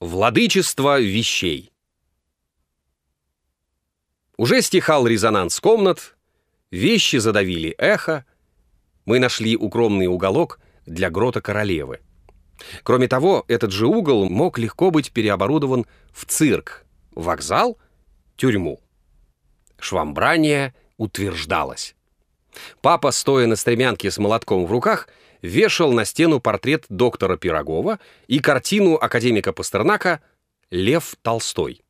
Владычество вещей. Уже стихал резонанс комнат, вещи задавили эхо, мы нашли укромный уголок для грота королевы. Кроме того, этот же угол мог легко быть переоборудован в цирк, вокзал, тюрьму. Швамбрание утверждалось. Папа, стоя на стремянке с молотком в руках, вешал на стену портрет доктора Пирогова и картину академика Пастернака «Лев Толстой».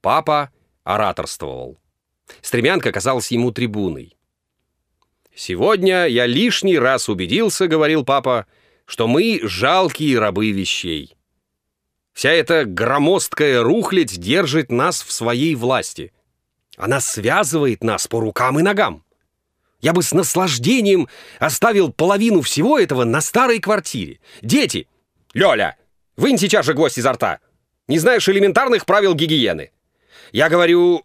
Папа ораторствовал. Стремянка казалась ему трибуной. «Сегодня я лишний раз убедился, — говорил папа, — что мы жалкие рабы вещей. Вся эта громоздкая рухлядь держит нас в своей власти. Она связывает нас по рукам и ногам. Я бы с наслаждением оставил половину всего этого на старой квартире. Дети! Лёля, вынь сейчас же гвоздь изо рта. Не знаешь элементарных правил гигиены. Я говорю...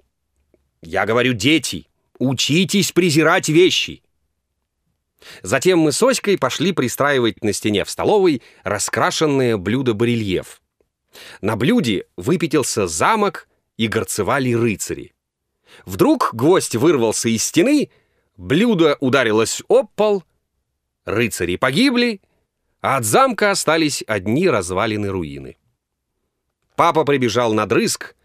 Я говорю, дети, учитесь презирать вещи. Затем мы с Оськой пошли пристраивать на стене в столовой раскрашенное блюдо-барельеф. На блюде выпятился замок и горцевали рыцари. Вдруг гвоздь вырвался из стены — блюдо ударилось об пол, рыцари погибли, а от замка остались одни развалины руины. Папа прибежал на дрызг,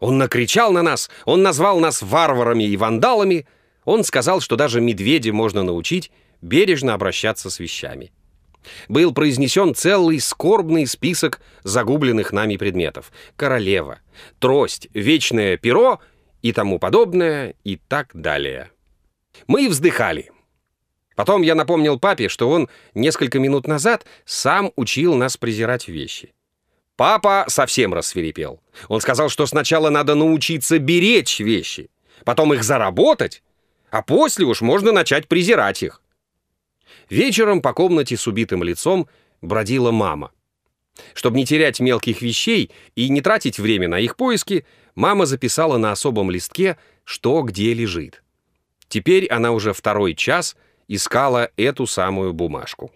он накричал на нас, он назвал нас варварами и вандалами, он сказал, что даже медведя можно научить бережно обращаться с вещами. Был произнесен целый скорбный список загубленных нами предметов. Королева, трость, вечное перо и тому подобное и так далее. Мы вздыхали. Потом я напомнил папе, что он несколько минут назад сам учил нас презирать вещи. Папа совсем рассверепел. Он сказал, что сначала надо научиться беречь вещи, потом их заработать, а после уж можно начать презирать их. Вечером по комнате с убитым лицом бродила мама. Чтобы не терять мелких вещей и не тратить время на их поиски, мама записала на особом листке, что где лежит. Теперь она уже второй час искала эту самую бумажку.